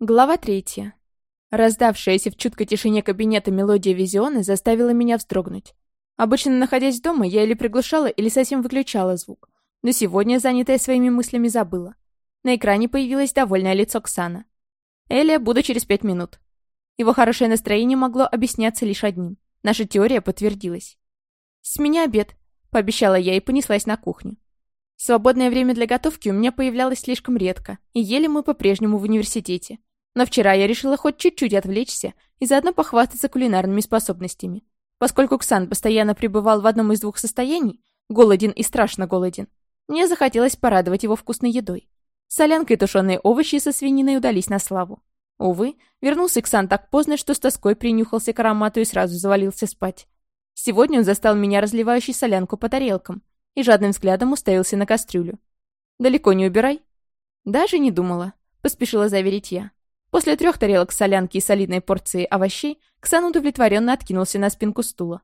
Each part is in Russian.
Глава третья. Раздавшаяся в чуткой тишине кабинета мелодия Визиона заставила меня вздрогнуть. Обычно, находясь дома, я или приглушала, или совсем выключала звук. Но сегодня, занятая своими мыслями, забыла. На экране появилось довольное лицо Ксана. «Элия, буду через пять минут». Его хорошее настроение могло объясняться лишь одним. Наша теория подтвердилась. «С меня обед», — пообещала я и понеслась на кухню. Свободное время для готовки у меня появлялось слишком редко, и ели мы по-прежнему в университете. Но вчера я решила хоть чуть-чуть отвлечься и заодно похвастаться кулинарными способностями. Поскольку Ксан постоянно пребывал в одном из двух состояний, голоден и страшно голоден, мне захотелось порадовать его вкусной едой. Солянка и тушеные овощи со свининой удались на славу. Увы, вернулся Ксан так поздно, что с тоской принюхался к аромату и сразу завалился спать. Сегодня он застал меня разливающей солянку по тарелкам и жадным взглядом уставился на кастрюлю. «Далеко не убирай?» «Даже не думала», — поспешила заверить я. После трех тарелок солянки и солидной порции овощей Ксан удовлетворенно откинулся на спинку стула.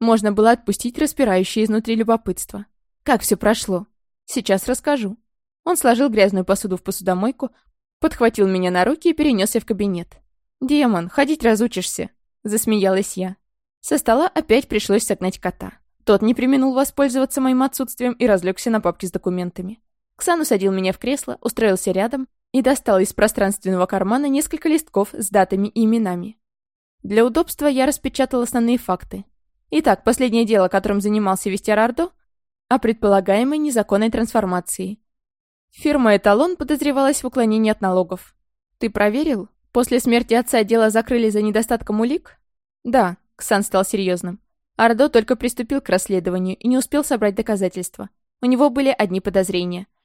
Можно было отпустить распирающее изнутри любопытство. Как все прошло? Сейчас расскажу. Он сложил грязную посуду в посудомойку, подхватил меня на руки и перенесся в кабинет. «Демон, ходить разучишься», — засмеялась я. Со стола опять пришлось согнать кота. Тот не применул воспользоваться моим отсутствием и разлегся на папке с документами. Ксан усадил меня в кресло, устроился рядом и достал из пространственного кармана несколько листков с датами и именами. Для удобства я распечатал основные факты. Итак, последнее дело, которым занимался Вестер Ардо, о предполагаемой незаконной трансформации. Фирма «Эталон» подозревалась в уклонении от налогов. Ты проверил? После смерти отца дело закрыли за недостатком улик? Да, Ксан стал серьезным. Ардо только приступил к расследованию и не успел собрать доказательства. У него были одни подозрения –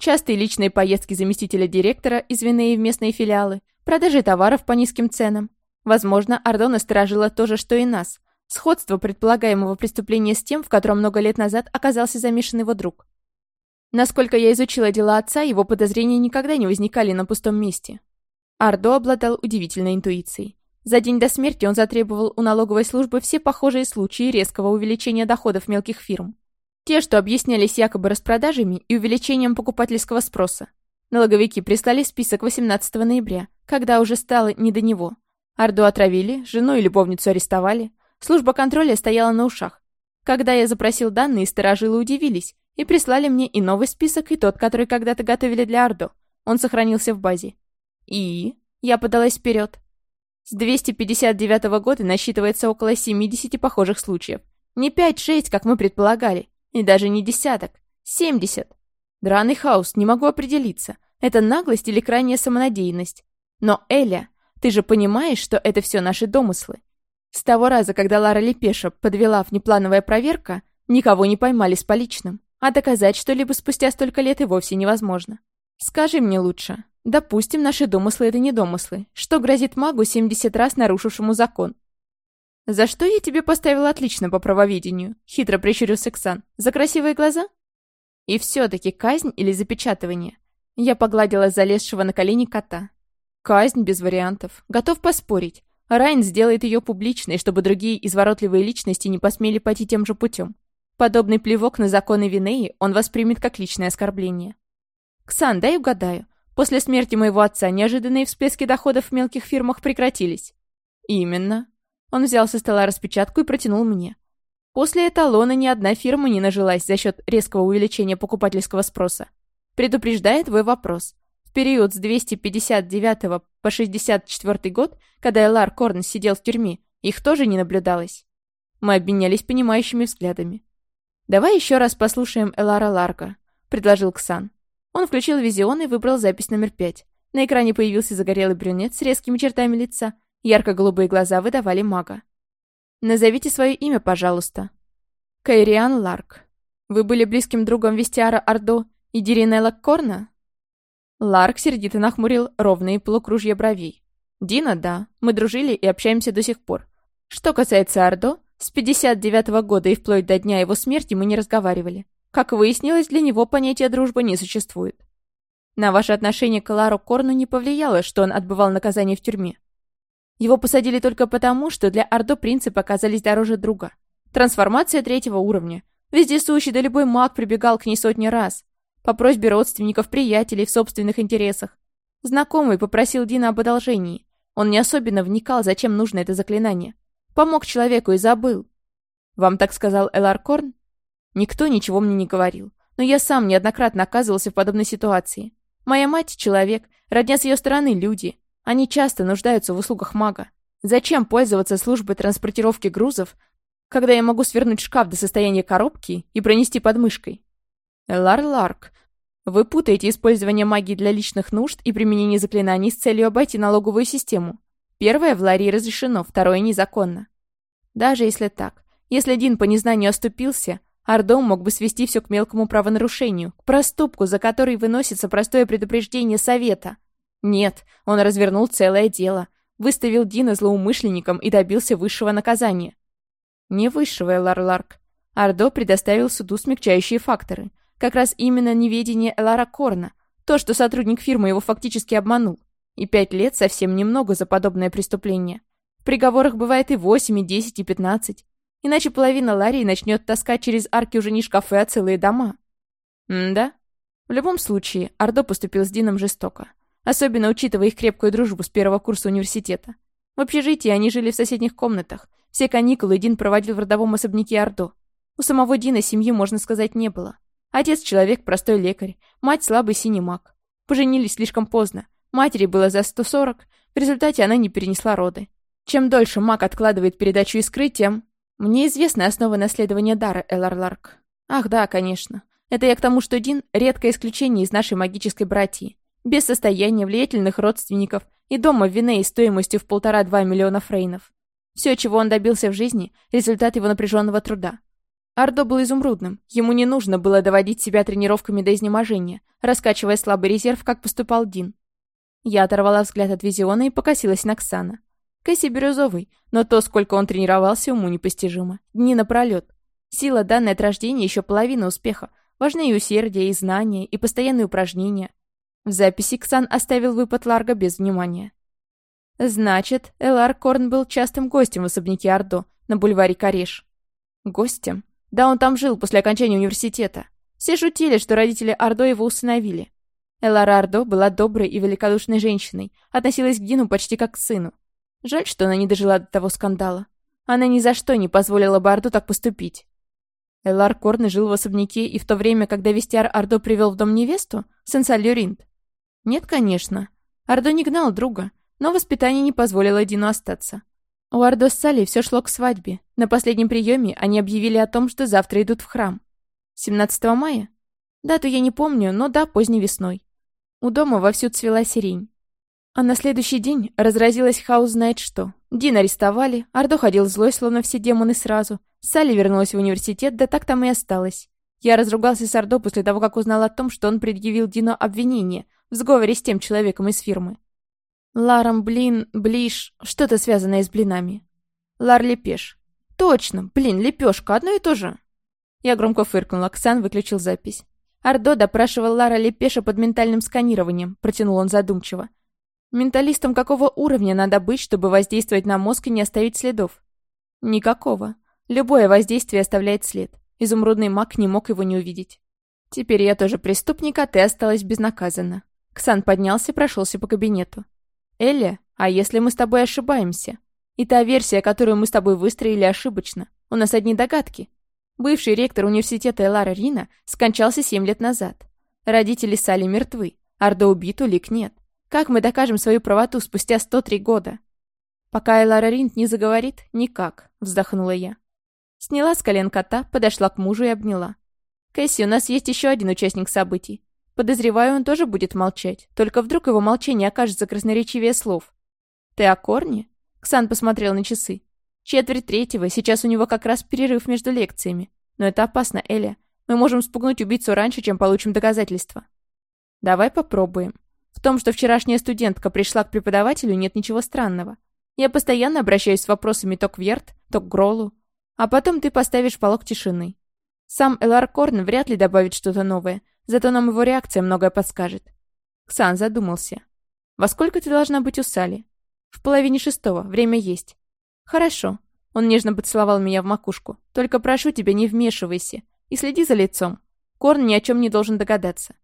Частые личные поездки заместителя директора из Венеи в местные филиалы, продажи товаров по низким ценам. Возможно, Ордо насторожила то же, что и нас. Сходство предполагаемого преступления с тем, в котором много лет назад оказался замешан его друг. Насколько я изучила дела отца, его подозрения никогда не возникали на пустом месте. Ардо обладал удивительной интуицией. За день до смерти он затребовал у налоговой службы все похожие случаи резкого увеличения доходов мелких фирм. Те, что объяснялись якобы распродажами и увеличением покупательского спроса. Налоговики прислали список 18 ноября, когда уже стало не до него. Орду отравили, жену и любовницу арестовали. Служба контроля стояла на ушах. Когда я запросил данные, сторожилы удивились и прислали мне и новый список, и тот, который когда-то готовили для Ордо. Он сохранился в базе. И... Я подалась вперед. С 259 года насчитывается около 70 похожих случаев. Не 5-6, как мы предполагали, и даже не десяток. Семьдесят. Драный хаос, не могу определиться. Это наглость или крайняя самонадеянность. Но, Эля, ты же понимаешь, что это все наши домыслы. С того раза, когда Лара Лепеша подвела внеплановая проверка, никого не поймали с поличным. А доказать что-либо спустя столько лет и вовсе невозможно. Скажи мне лучше. Допустим, наши домыслы — это не домыслы. Что грозит магу 70 раз нарушившему закон? «За что я тебе поставила отлично по правоведению?» — хитро прищурился Ксан. «За красивые глаза?» «И все-таки казнь или запечатывание?» Я погладила залезшего на колени кота. «Казнь без вариантов. Готов поспорить. Райн сделает ее публичной, чтобы другие изворотливые личности не посмели пойти тем же путем. Подобный плевок на законы Винеи он воспримет как личное оскорбление. «Ксан, дай угадаю. После смерти моего отца неожиданные всплески доходов в мелких фирмах прекратились». «Именно. Он взял со стола распечатку и протянул мне. После эталона ни одна фирма не нажилась за счет резкого увеличения покупательского спроса. Предупреждает твой вопрос. В период с 259 по 64 год, когда Элар Корн сидел в тюрьме, их тоже не наблюдалось. Мы обменялись понимающими взглядами. «Давай еще раз послушаем Элара Ларка», — предложил Ксан. Он включил визион и выбрал запись номер пять. На экране появился загорелый брюнет с резкими чертами лица Ярко-голубые глаза выдавали мага. «Назовите свое имя, пожалуйста». «Кайриан Ларк. Вы были близким другом Вестиара Ордо и Диринелла Корна?» Ларк сердито нахмурил ровные полукружья бровей. «Дина, да. Мы дружили и общаемся до сих пор. Что касается Ордо, с 59-го года и вплоть до дня его смерти мы не разговаривали. Как выяснилось, для него понятия дружбы не существует. На ваше отношение к Лару Корну не повлияло, что он отбывал наказание в тюрьме. Его посадили только потому, что для Ордо принципы оказались дороже друга. Трансформация третьего уровня. Вездесущий да любой маг прибегал к ней сотни раз. По просьбе родственников, приятелей, в собственных интересах. Знакомый попросил Дина об одолжении. Он не особенно вникал, зачем нужно это заклинание. Помог человеку и забыл. Вам так сказал Элар Корн? Никто ничего мне не говорил. Но я сам неоднократно оказывался в подобной ситуации. Моя мать — человек, родня с ее стороны — люди. Они часто нуждаются в услугах мага. Зачем пользоваться службой транспортировки грузов, когда я могу свернуть шкаф до состояния коробки и пронести под мышкой? Элар Ларк, вы путаете использование магии для личных нужд и применение заклинаний с целью обойти налоговую систему. Первое в Ларии разрешено, второе незаконно. Даже если так, если Дин по незнанию оступился, Ардом мог бы свести все к мелкому правонарушению, к проступку, за который выносится простое предупреждение совета. Нет, он развернул целое дело, выставил Дина злоумышленником и добился высшего наказания. Не высшего, Элар Ларк. Ардо предоставил суду смягчающие факторы. Как раз именно неведение Элара Корна, то, что сотрудник фирмы его фактически обманул. И пять лет совсем немного за подобное преступление. В приговорах бывает и восемь, и десять, и пятнадцать. Иначе половина Ларии начнет таскать через арки уже не шкафы, а целые дома. М да? В любом случае, Ардо поступил с Дином жестоко. Особенно учитывая их крепкую дружбу с первого курса университета. В общежитии они жили в соседних комнатах. Все каникулы Дин проводил в родовом особняке Ардо. У самого Дина семьи, можно сказать, не было. Отец — человек, простой лекарь. Мать — слабый синий маг. Поженились слишком поздно. Матери было за 140. В результате она не перенесла роды. Чем дольше маг откладывает передачу искры, тем мне известны основы наследования дара, Элар Ларк. Ах, да, конечно. Это я к тому, что Дин — редкое исключение из нашей магической братьи. Без состояния, влиятельных родственников и дома в Винее стоимостью в полтора-два миллиона фрейнов. Все, чего он добился в жизни — результат его напряженного труда. Ардо был изумрудным. Ему не нужно было доводить себя тренировками до изнеможения, раскачивая слабый резерв, как поступал Дин. Я оторвала взгляд от визиона и покосилась на Ксана. Кэсси бирюзовый, но то, сколько он тренировался, уму непостижимо. Дни напролет. Сила, данная от рождения, еще половина успеха. Важны и усердие, и знания, и постоянные упражнения. В записи Ксан оставил выпад Ларга без внимания. Значит, Элар Корн был частым гостем в особняке Ордо на бульваре Кареш. Гостем? Да, он там жил после окончания университета. Все шутили, что родители Ордо его усыновили. Элара Ордо была доброй и великодушной женщиной, относилась к Дину почти как к сыну. Жаль, что она не дожила до того скандала. Она ни за что не позволила бы Орду так поступить. Элар Корн жил в особняке и в то время, когда Вестиар Ордо привел в дом невесту, Сенсаль Люринт. Нет, конечно. Ордо не гнал друга, но воспитание не позволило Дину остаться. У Ордо с Салли все шло к свадьбе. На последнем приеме они объявили о том, что завтра идут в храм. 17 мая? Дату я не помню, но да, поздней весной. У дома вовсю цвела сирень. А на следующий день разразилась хаос знает что. Дин арестовали, Ардо ходил злой, словно все демоны сразу. Салли вернулась в университет, да так там и осталась. Я разругался с Ардо после того, как узнал о том, что он предъявил Дину обвинение в сговоре с тем человеком из фирмы. Ларом, блин, блиш, что-то связанное с блинами. Лар Лепеш. Точно, блин, лепешка, одно и то же. Я громко фыркнул, Оксан выключил запись. Ардо допрашивал Лара Лепеша под ментальным сканированием, протянул он задумчиво. Менталистом какого уровня надо быть, чтобы воздействовать на мозг и не оставить следов? Никакого. Любое воздействие оставляет след. Изумрудный маг не мог его не увидеть. Теперь я тоже преступник, а ты осталась безнаказанно. Ксан поднялся и прошелся по кабинету. Элли, а если мы с тобой ошибаемся? И та версия, которую мы с тобой выстроили, ошибочна. У нас одни догадки. Бывший ректор университета Элара Рина скончался семь лет назад. Родители Сали мертвы. Ардо убит, улик нет. Как мы докажем свою правоту спустя 103 года? Пока Элара Ринд не заговорит, никак, вздохнула я. Сняла с колен кота, подошла к мужу и обняла. Кэсси, у нас есть еще один участник событий. Подозреваю, он тоже будет молчать. Только вдруг его молчание окажется красноречивее слов. Ты о корне? Ксан посмотрел на часы. Четверть третьего, сейчас у него как раз перерыв между лекциями. Но это опасно, Эля. Мы можем спугнуть убийцу раньше, чем получим доказательства. Давай попробуем. В том, что вчерашняя студентка пришла к преподавателю, нет ничего странного. Я постоянно обращаюсь с вопросами то к Верт, то к Гролу. А потом ты поставишь полог тишины. Сам Элар Корн вряд ли добавит что-то новое, зато нам его реакция многое подскажет. Ксан задумался. «Во сколько ты должна быть у Сали?» «В половине шестого, время есть». «Хорошо». Он нежно поцеловал меня в макушку. «Только прошу тебя, не вмешивайся. И следи за лицом. Корн ни о чем не должен догадаться.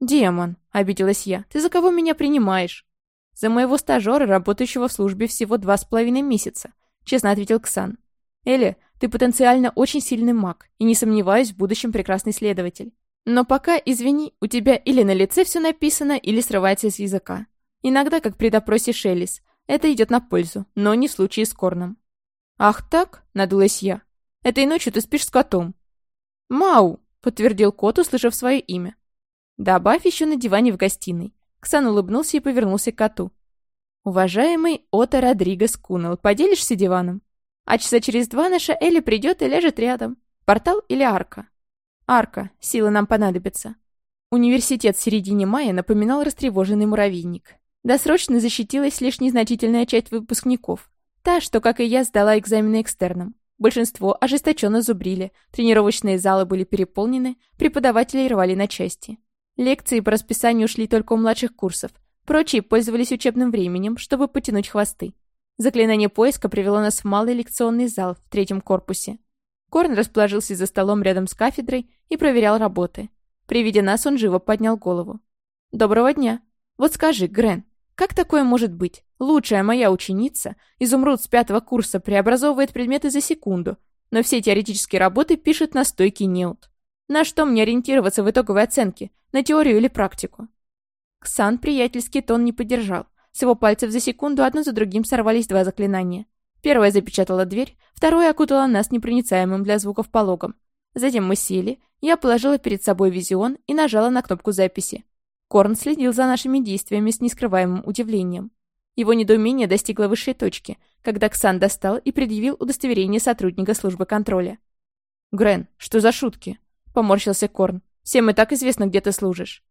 «Демон», — обиделась я, — «ты за кого меня принимаешь?» «За моего стажера, работающего в службе всего два с половиной месяца», — честно ответил Ксан. «Элли, ты потенциально очень сильный маг, и не сомневаюсь, в будущем прекрасный следователь. Но пока, извини, у тебя или на лице все написано, или срывается с языка. Иногда, как при допросе Шеллис, это идет на пользу, но не в случае с Корном. «Ах так?» — надулась я. «Этой ночью ты спишь с котом». «Мау!» — подтвердил кот, услышав свое имя. «Добавь еще на диване в гостиной». Ксан улыбнулся и повернулся к коту. «Уважаемый Ота Родригес Кунел, поделишься диваном? А часа через два наша Элли придет и ляжет рядом. Портал или арка?» «Арка. Силы нам понадобятся». Университет в середине мая напоминал растревоженный муравейник. Досрочно защитилась лишь незначительная часть выпускников. Та, что, как и я, сдала экзамены экстерном. Большинство ожесточенно зубрили, тренировочные залы были переполнены, преподаватели рвали на части. Лекции по расписанию шли только у младших курсов, прочие пользовались учебным временем, чтобы потянуть хвосты. Заклинание поиска привело нас в малый лекционный зал в третьем корпусе. Корн расположился за столом рядом с кафедрой и проверял работы. При виде нас он живо поднял голову. «Доброго дня. Вот скажи, Грен, как такое может быть? Лучшая моя ученица, изумруд с пятого курса, преобразовывает предметы за секунду, но все теоретические работы пишет на стойкий неуд. На что мне ориентироваться в итоговой оценке? На теорию или практику?» Ксан приятельский тон не поддержал. С его пальцев за секунду одно за другим сорвались два заклинания. Первое запечатало дверь, второе окутало нас непроницаемым для звуков пологом. Затем мы сели, я положила перед собой визион и нажала на кнопку записи. Корн следил за нашими действиями с нескрываемым удивлением. Его недоумение достигло высшей точки, когда Ксан достал и предъявил удостоверение сотрудника службы контроля. «Грен, что за шутки?» — поморщился Корн. «Всем и так известно, где ты служишь».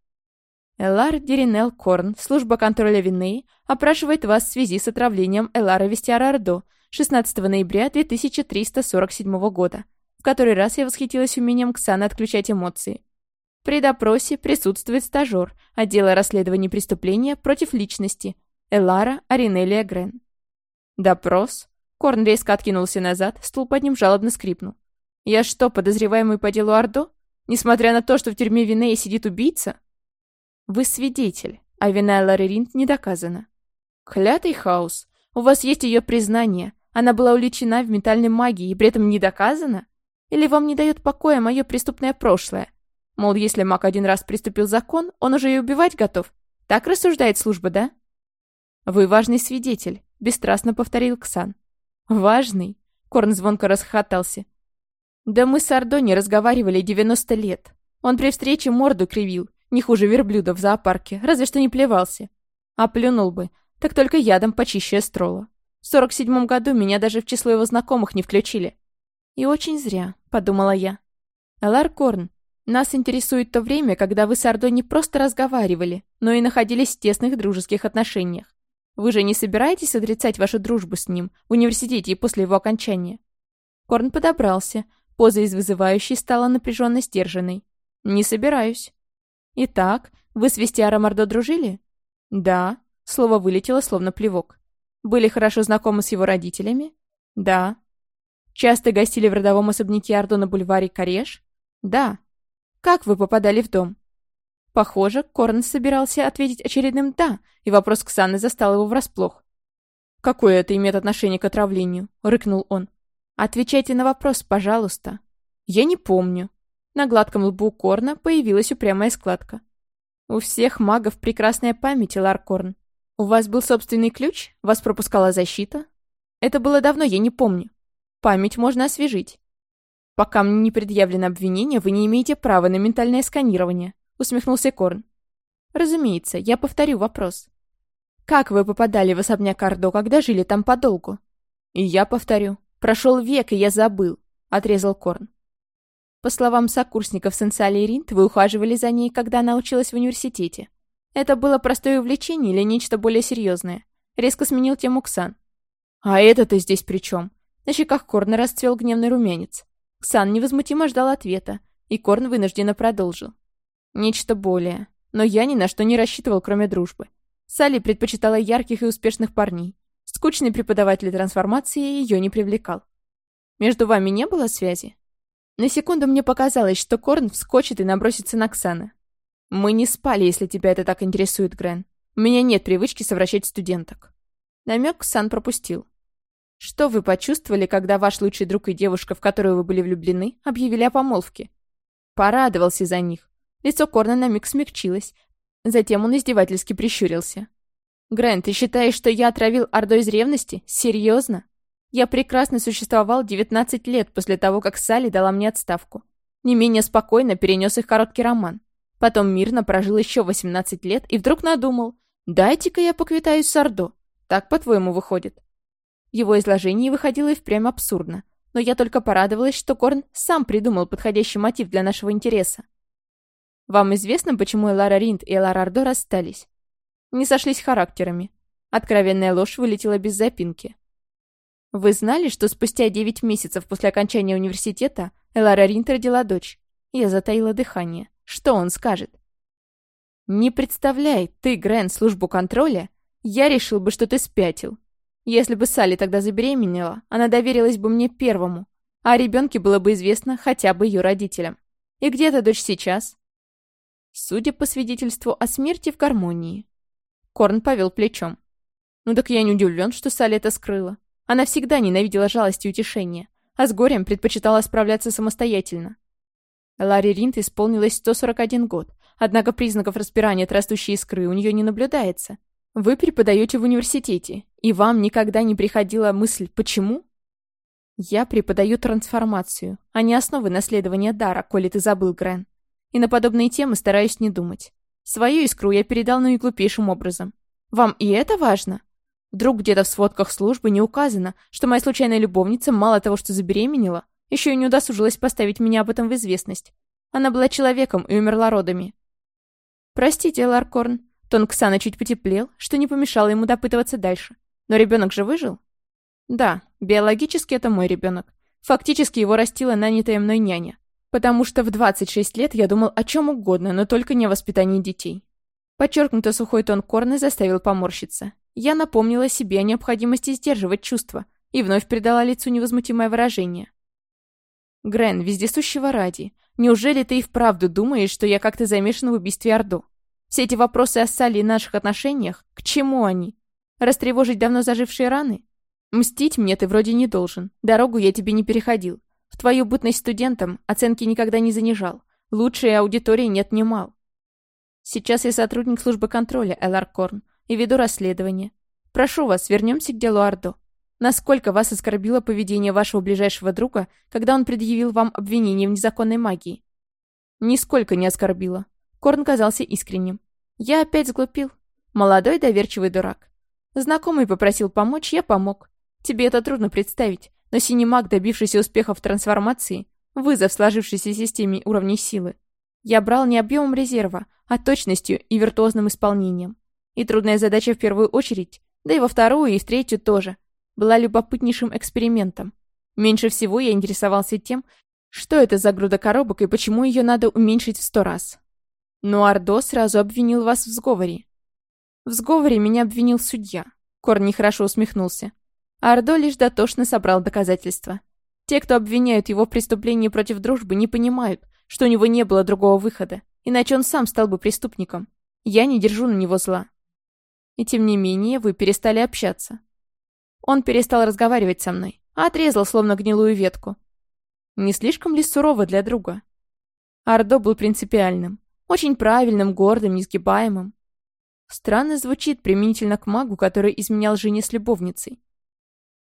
Элар Деринел Корн, служба контроля Виннеи, опрашивает вас в связи с отравлением Элара Вестиара Ордо 16 ноября 2347 года. В который раз я восхитилась умением Ксана отключать эмоции. При допросе присутствует стажер отдела расследований преступления против личности Элара Аринелия Грен. Допрос. Корн резко откинулся назад, стул под ним жалобно скрипнул. «Я что, подозреваемый по делу Ордо? Несмотря на то, что в тюрьме Винея сидит убийца?» «Вы свидетель, а вина Элары Ринт не доказана». «Клятый хаос. У вас есть ее признание, она была уличена в ментальной магии и при этом не доказана? Или вам не дает покоя мое преступное прошлое? Мол, если маг один раз приступил закон, он уже и убивать готов. Так рассуждает служба, да? Вы важный свидетель, бесстрастно повторил Ксан. Важный? Корн звонко расхохотался. Да мы с Ордо разговаривали 90 лет. Он при встрече морду кривил, не хуже верблюда в зоопарке, разве что не плевался. А плюнул бы, так только ядом почище строла. В сорок седьмом году меня даже в число его знакомых не включили. И очень зря, подумала я. Элар Корн, нас интересует то время, когда вы с Ордой не просто разговаривали, но и находились в тесных дружеских отношениях. Вы же не собираетесь отрицать вашу дружбу с ним в университете и после его окончания? Корн подобрался. Поза из вызывающей стала напряженно сдержанной. Не собираюсь. Итак, вы с Вестиаром Ордо дружили? Да. Слово вылетело, словно плевок. Были хорошо знакомы с его родителями? Да. Часто гостили в родовом особняке Ардо на бульваре Кареш? Да. Как вы попадали в дом? Похоже, Корн собирался ответить очередным «да», и вопрос Ксаны застал его врасплох. «Какое это имеет отношение к отравлению?» — рыкнул он. «Отвечайте на вопрос, пожалуйста». «Я не помню». На гладком лбу Корна появилась упрямая складка. «У всех магов прекрасная память, Ларкорн. «У вас был собственный ключ? Вас пропускала защита?» «Это было давно, я не помню. Память можно освежить». «Пока мне не предъявлено обвинение, вы не имеете права на ментальное сканирование», — усмехнулся Корн. «Разумеется, я повторю вопрос. Как вы попадали в особняк Ардо, когда жили там подолгу?» «И я повторю. Прошел век, и я забыл», — отрезал Корн. По словам сокурсников Сенсали и Ринт, вы ухаживали за ней, когда она училась в университете. Это было простое увлечение или нечто более серьезное? Резко сменил тему Ксан. «А это-то здесь при чем?» На щеках Корна расцвел гневный румянец. Ксан невозмутимо ждал ответа, и Корн вынужденно продолжил. «Нечто более. Но я ни на что не рассчитывал, кроме дружбы. Салли предпочитала ярких и успешных парней. Скучный преподаватель трансформации ее не привлекал. Между вами не было связи?» На секунду мне показалось, что Корн вскочит и набросится на Ксана. Мы не спали, если тебя это так интересует, Грен. У меня нет привычки совращать студенток. Намек Сан пропустил. Что вы почувствовали, когда ваш лучший друг и девушка, в которую вы были влюблены, объявили о помолвке? Порадовался за них. Лицо Корна на миг смягчилось. Затем он издевательски прищурился. «Грэн, ты считаешь, что я отравил Ордо из ревности? Серьезно? Я прекрасно существовал 19 лет после того, как Салли дала мне отставку. Не менее спокойно перенес их короткий роман. Потом мирно прожил еще 18 лет и вдруг надумал, дайте-ка я поквитаюсь с Ордо. Так, по-твоему, выходит? Его изложение выходило и впрямь абсурдно, но я только порадовалась, что Корн сам придумал подходящий мотив для нашего интереса. Вам известно, почему Элара Ринд и Элара Ордо расстались? Не сошлись характерами. Откровенная ложь вылетела без запинки. Вы знали, что спустя 9 месяцев после окончания университета Элара Ринд родила дочь? Я затаила дыхание. Что он скажет? Не представляй, ты, Грэн, службу контроля, я решил бы, что ты спятил. Если бы Салли тогда забеременела, она доверилась бы мне первому, а ребенке было бы известно хотя бы ее родителям. И где эта дочь сейчас? Судя по свидетельству о смерти в гармонии. Корн повел плечом. Ну так я не удивлен, что Салли это скрыла. Она всегда ненавидела жалость и утешение, а с горем предпочитала справляться самостоятельно. Ларри Ринт исполнилось 141 год, однако признаков распирания от растущей искры у нее не наблюдается. Вы преподаете в университете, и вам никогда не приходила мысль «почему?» Я преподаю трансформацию, а не основы наследования дара, коли ты забыл, Грен. И на подобные темы стараюсь не думать. Свою искру я передал наиглупейшим образом. Вам и это важно? Вдруг где-то в сводках службы не указано, что моя случайная любовница мало того, что забеременела, еще и не удосужилась поставить меня об этом в известность. Она была человеком и умерла родами. Простите, Ларкорн. Тон Ксана чуть потеплел, что не помешало ему допытываться дальше. Но ребенок же выжил? Да, биологически это мой ребенок. Фактически его растила нанятая мной няня. Потому что в 26 лет я думал о чем угодно, но только не о воспитании детей. Подчеркнуто сухой тон Корны заставил поморщиться. Я напомнила себе о необходимости сдерживать чувства и вновь придала лицу невозмутимое выражение. «Грен, вездесущего ради, неужели ты и вправду думаешь, что я как-то замешан в убийстве Орду? Все эти вопросы о Салли и наших отношениях, к чему они? Растревожить давно зажившие раны? Мстить мне ты вроде не должен, дорогу я тебе не переходил, в твою бытность студентом оценки никогда не занижал. Лучшей аудитории нет немал. Сейчас я сотрудник службы контроля, Элар Корн, и веду расследование. Прошу вас, вернемся к делу Ардо. Насколько вас оскорбило поведение вашего ближайшего друга, когда он предъявил вам обвинение в незаконной магии? Нисколько не оскорбило. Корн казался искренним. Я опять сглупил. Молодой доверчивый дурак. Знакомый попросил помочь, я помог. Тебе это трудно представить, но синий маг, добившийся успеха в трансформации, вызов сложившейся системе уровней силы. Я брал не объемом резерва, а точностью и виртуозным исполнением. И трудная задача в первую очередь, да и во вторую и в третью тоже, была любопытнейшим экспериментом. Меньше всего я интересовался тем, что это за груда коробок и почему ее надо уменьшить в сто раз. Но Ардо сразу обвинил вас в сговоре. В сговоре меня обвинил судья. Кор нехорошо усмехнулся. Ардо лишь дотошно собрал доказательства. Те, кто обвиняют его в преступлении против дружбы, не понимают, что у него не было другого выхода, иначе он сам стал бы преступником. Я не держу на него зла. И тем не менее, вы перестали общаться. Он перестал разговаривать со мной, а отрезал словно гнилую ветку. Не слишком ли сурово для друга? Ардо был принципиальным, очень правильным, гордым, несгибаемым. Странно звучит применительно к магу, который изменял жене с любовницей.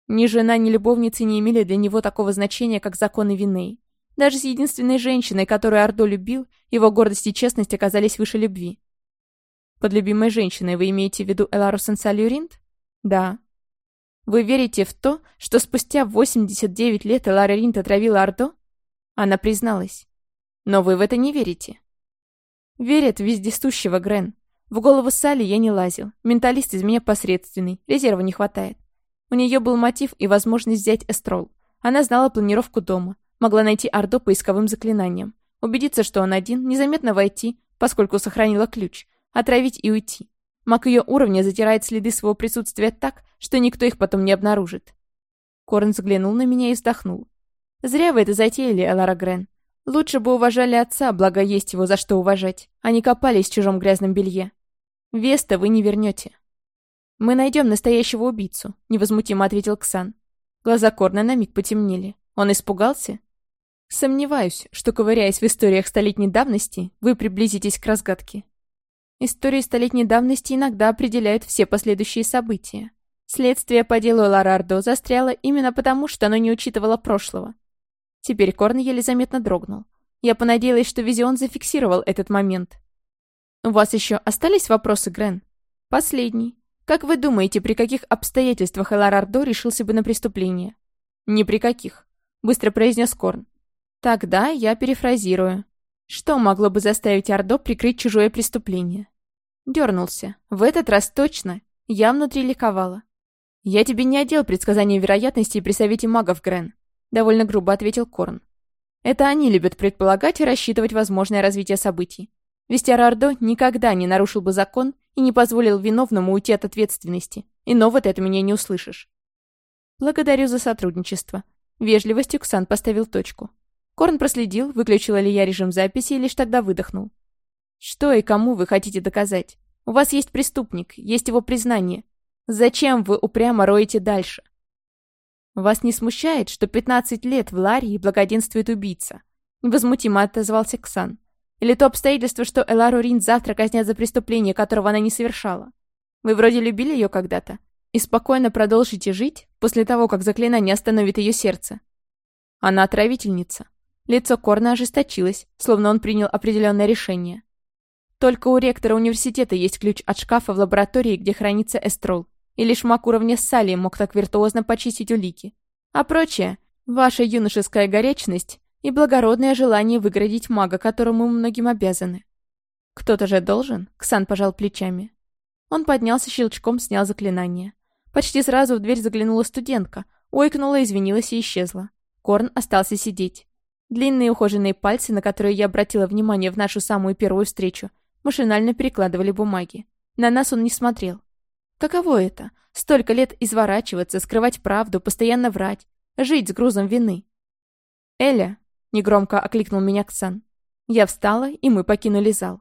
Ни жена, ни любовница не имели для него такого значения, как законы вины. Даже с единственной женщиной, которую Ордо любил, его гордость и честность оказались выше любви. Под любимой женщиной вы имеете в виду Элару Сенсалюринт? Да. Вы верите в то, что спустя 89 лет Элара Ринт отравила Ордо? Она призналась. Но вы в это не верите. Верят вездесущего, Грен. В голову Салли я не лазил. Менталист из меня посредственный, резерва не хватает. У нее был мотив и возможность взять эстрол. Она знала планировку дома, могла найти Ордо поисковым заклинанием, убедиться, что он один, незаметно войти, поскольку сохранила ключ, отравить и уйти. Маг ее уровня затирает следы своего присутствия так, что никто их потом не обнаружит. Корн взглянул на меня и вздохнул. «Зря вы это затеяли, Элара Грен. Лучше бы уважали отца, благо есть его за что уважать, а не копались в чужом грязном белье. Веста вы не вернете. Мы найдем настоящего убийцу, невозмутимо ответил Ксан. Глаза Корна на миг потемнели. Он испугался? Сомневаюсь, что, ковыряясь в историях столетней давности, вы приблизитесь к разгадке. Истории столетней давности иногда определяют все последующие события. Следствие по делу Ларардо застряло именно потому, что оно не учитывало прошлого. Теперь Корн еле заметно дрогнул. Я понадеялась, что Визион зафиксировал этот момент. «У вас еще остались вопросы, Грен?» «Последний. Как вы думаете, при каких обстоятельствах Эларардо решился бы на преступление?» «Ни при каких», — быстро произнес Корн. «Тогда я перефразирую. Что могло бы заставить Ордо прикрыть чужое преступление?» Дернулся. В этот раз точно. Я внутри ликовала. «Я тебе не отдел предсказания вероятностей при совете магов, Грен довольно грубо ответил Корн. Это они любят предполагать и рассчитывать возможное развитие событий. Вестяр Ордо никогда не нарушил бы закон и не позволил виновному уйти от ответственности. Иного ты от меня не услышишь. Благодарю за сотрудничество. Вежливостью Ксан поставил точку. Корн проследил, выключила ли я режим записи и лишь тогда выдохнул. Что и кому вы хотите доказать? У вас есть преступник, есть его признание. Зачем вы упрямо роете дальше? «Вас не смущает, что 15 лет в Ларии благоденствует убийца?» Невозмутимо отозвался Ксан. «Или то обстоятельство, что Элару Рин завтра казнят за преступление, которого она не совершала? Вы вроде любили ее когда-то и спокойно продолжите жить после того, как заклинание остановит ее сердце?» Она отравительница. Лицо Корна ожесточилось, словно он принял определенное решение. Только у ректора университета есть ключ от шкафа в лаборатории, где хранится эстрол. И лишь маг уровня Салли мог так виртуозно почистить улики. А прочее — ваша юношеская горячность и благородное желание выградить мага, которому многим обязаны. Кто-то же должен, Ксан пожал плечами. Он поднялся щелчком, снял заклинание. Почти сразу в дверь заглянула студентка, ойкнула, извинилась и исчезла. Корн остался сидеть. Длинные ухоженные пальцы, на которые я обратила внимание в нашу самую первую встречу, машинально перекладывали бумаги. На нас он не смотрел. Каково это? Столько лет изворачиваться, скрывать правду, постоянно врать, жить с грузом вины. «Эля!» — негромко окликнул меня Ксан. Я встала, и мы покинули зал.